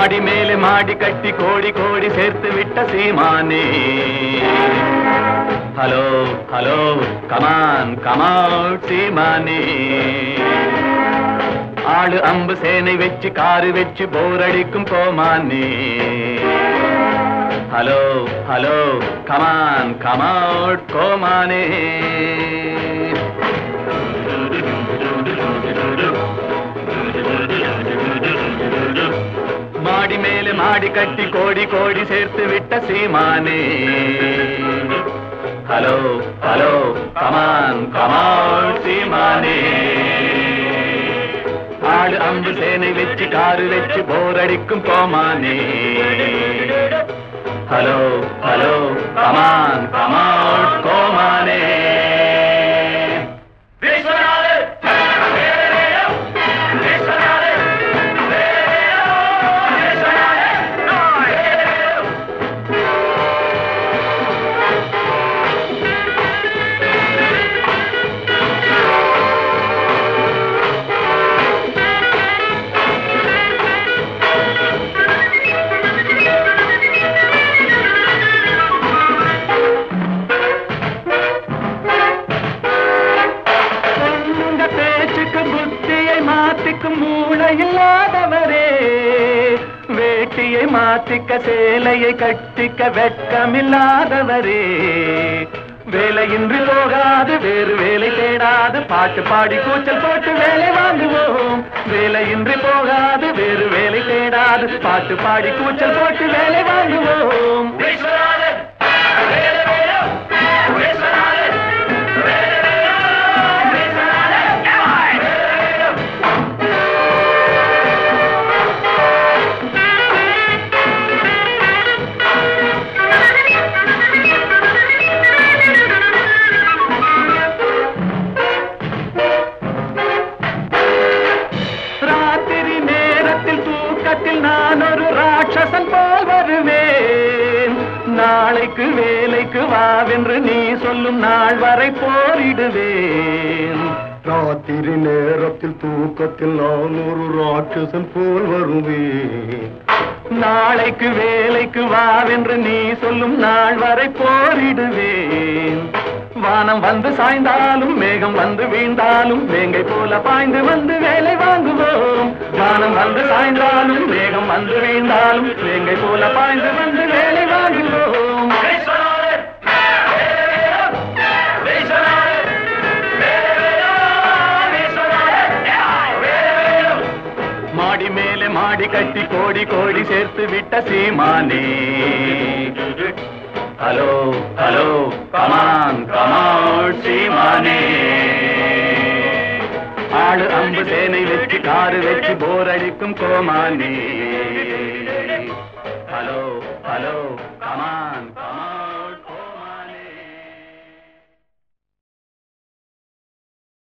மாடி மேலே மாடி கட்டி கோடி கோடி சேர்த்து விட்ட சீமானே. Hello hello come on come on சீமானே. ஆளு அம்பு சேனை வச்சு காரு வச்சு போர் அடிக்கும் கோமானே. Hello hello come on come on கோமானே. மாடி மேலே மாடி கட்டி கோடி கோடி சேர்த்து விட்ட சீமானே. Hello hello come on come on சீமானே. ஆடு அம்பு சேனை வச்சு காரு வச்சு போரடிக்கும் கோமானே. Hello hello come on come on இல்லாதவரே வேட்டியை மாத்திக்க சேலையை கட்டிக்க வெட்கமில்லாதவரே. வேலையின்றி போகாது வேறு வேலை தேடாது பாட்டு பாடி கூச்சல் போட்டு வேலை வாங்குவோம். வேலையின்றி போகாது வேறு வேலை தேடாது பாட்டு பாடி கூச்சல் போட்டு வேலை வாங்குவோம். உலகத்தில் நான் ஒரு ராட்சசன் போல் வருவேன். நாளைக்கு வேலைக்கு வாவென்று நீ சொல்லும் நாள் வரை போரிடுவேன். ராத்திரி நேரத்தில் தூக்கத்தில் நான் ஒரு ராட்சசன் போல் வருவேன். நாளைக்கு வேலைக்கு வாவென்று நீ சொல்லும் நாள் வரை போரிடுவேன். வானம் வந்து சாய்ந்தாலும் மேகம் வந்து வீழ்ந்தாலும் வேங்கை போல பாய்ந்து வந்து வேலை வாங்குவோம். வானம் வந்து சாய்ந்தாலும் மேகம் வந்து வீழ்ந்தாலும் வேங்கை போல பாய்ந்து வந்து வேலை வாங்குவோம். மாடி மேலே மாடி கட்டி கோடி கோடி சேர்த்து விட்ட சீமானே. Hello hello. நாலு அம்பு தேனை வச்சு காரு வச்சு போர் அடிக்கும் கோமானி. Hello hello comma